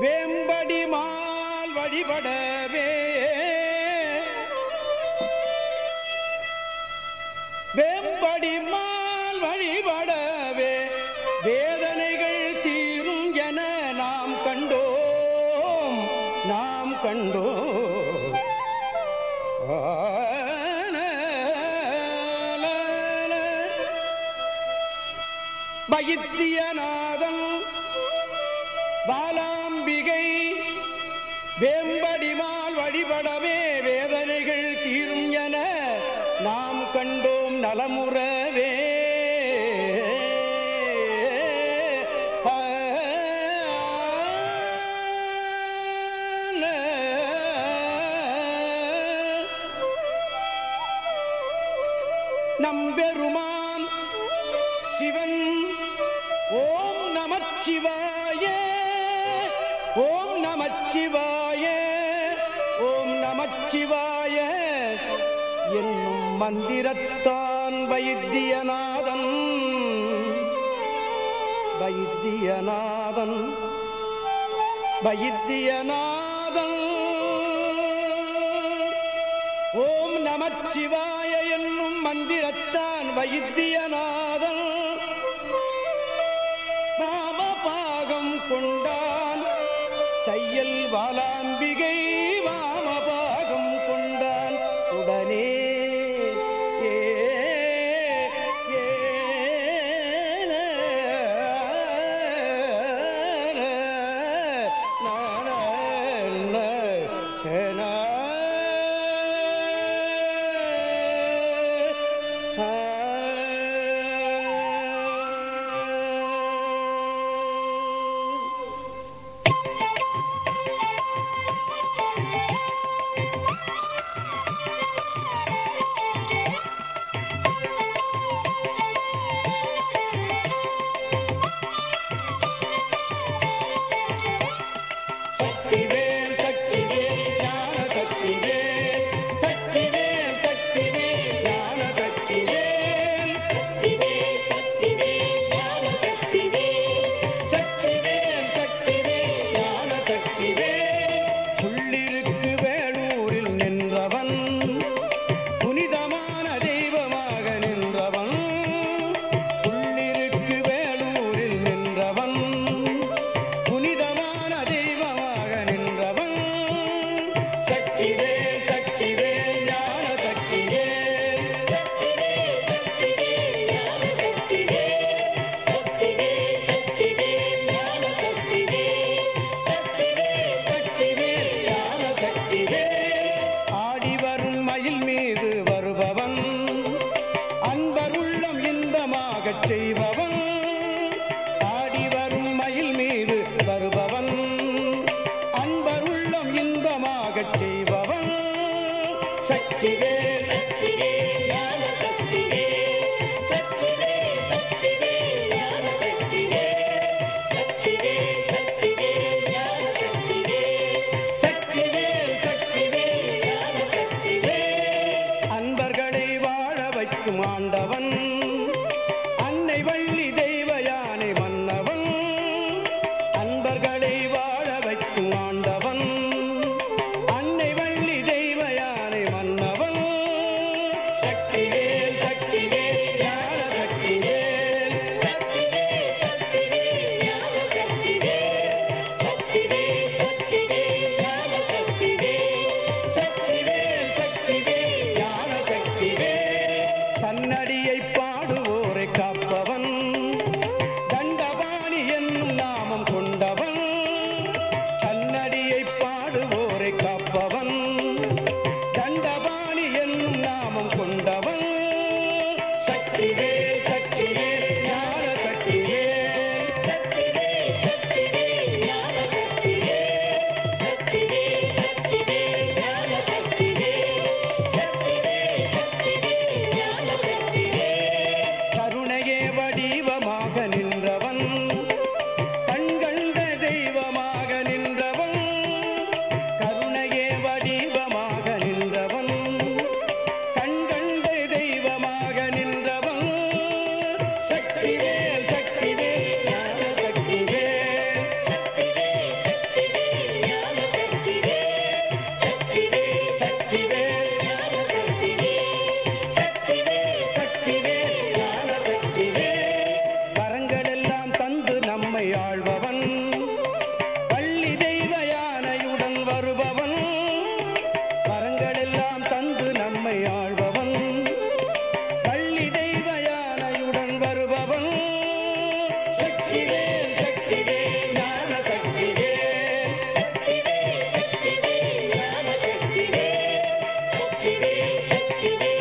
வேம்படி மால் வழிபடவே. வேம்படி மால் வழிபடவே. வேதனைகள் தீரும் என நாம் கண்டோம் நாம் கண்டோம். ஆன பாலா கண்டோம் நலமுறவே. நம்பெருமான் சிவன். ஓம் நமச்சிவாய. ஓம் நமச்சிவாய. ஓம் நமச்சிவாய. என்னும் மந்திரத்தான் வைத்தியநாதன். வைத்தியநாதன். வைத்தியநாதன். ஓம் நமச்சிவாய என்னும் மந்திரத்தான் வைத்தியநாதன். வாமபாகம் கொண்டான் தையல் வாலாம்பிகை கட்சி ಶಕ್ತಿಗೆ